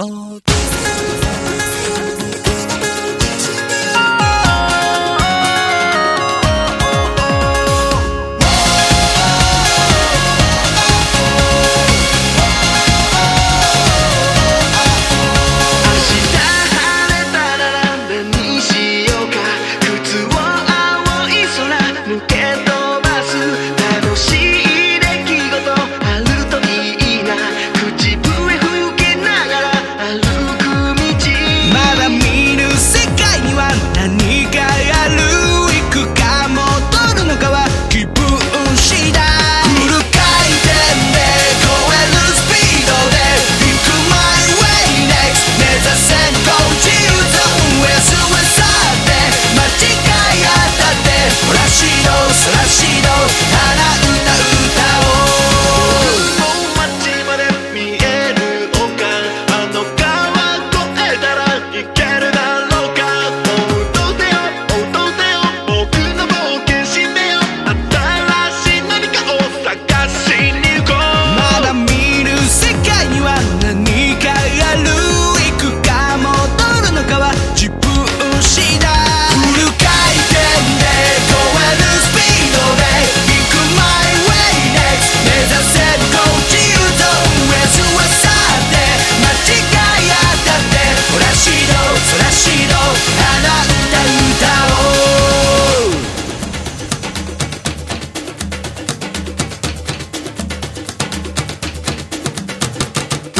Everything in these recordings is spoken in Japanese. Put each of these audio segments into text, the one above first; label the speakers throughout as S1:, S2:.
S1: Oh,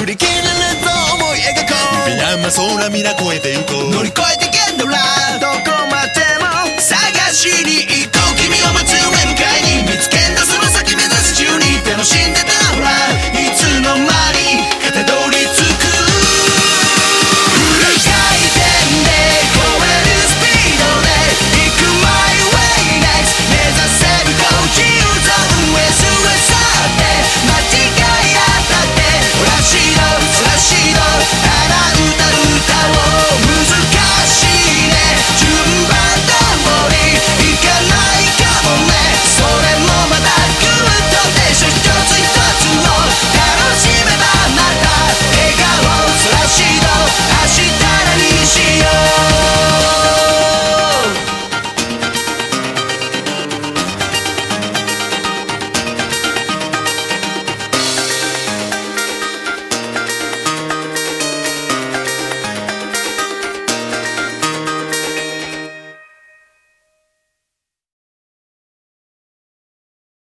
S1: り切れると思い描こう。山空皆越えてゆこう。
S2: 乗り越えてけんのら